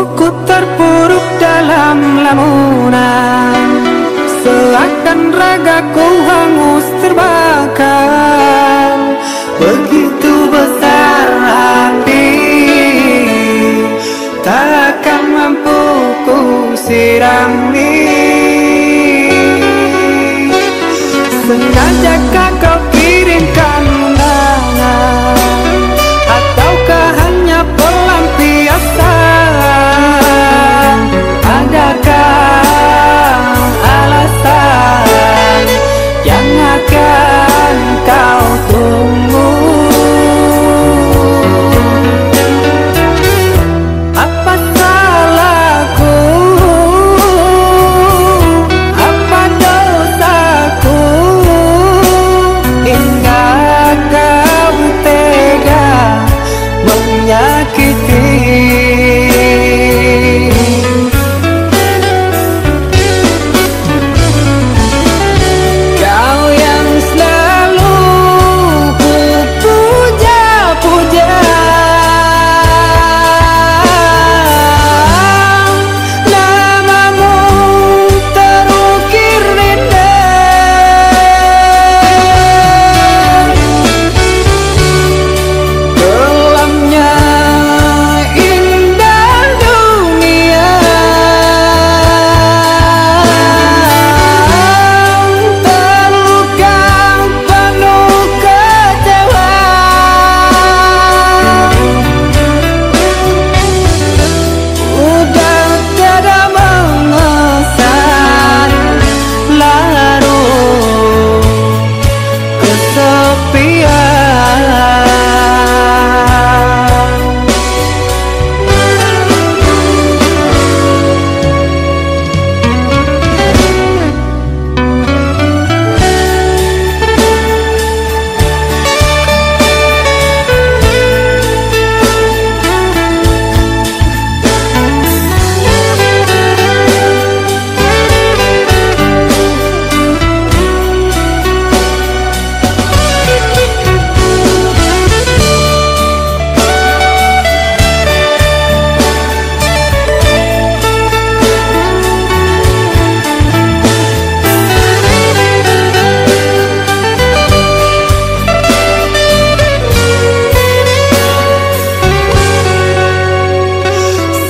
Ku terpuruk dalam lamunan. Seakan ragaku hangus terbakar. Begitu besar api Takkan mampu ku sirami. Sengajakah kau kirimkan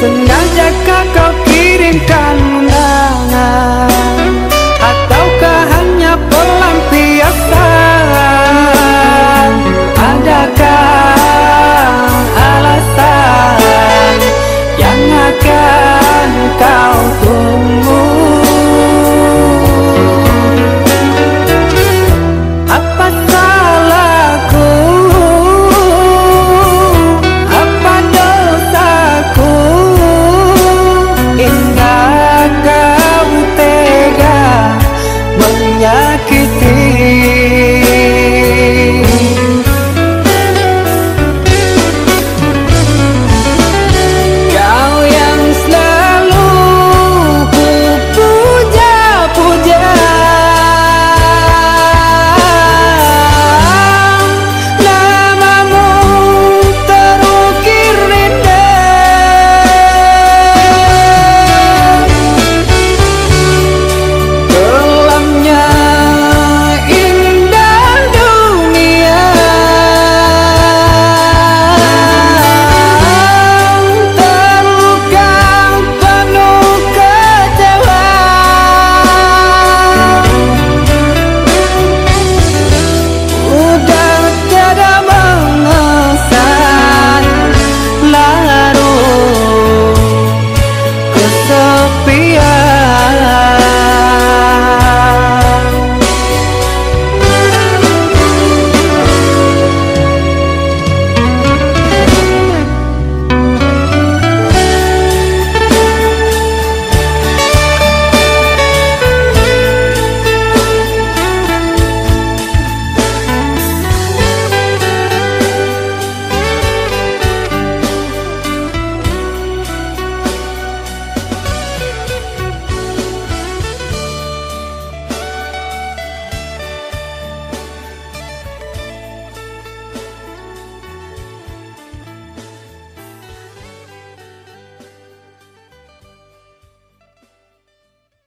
Sengaja kau kirimkan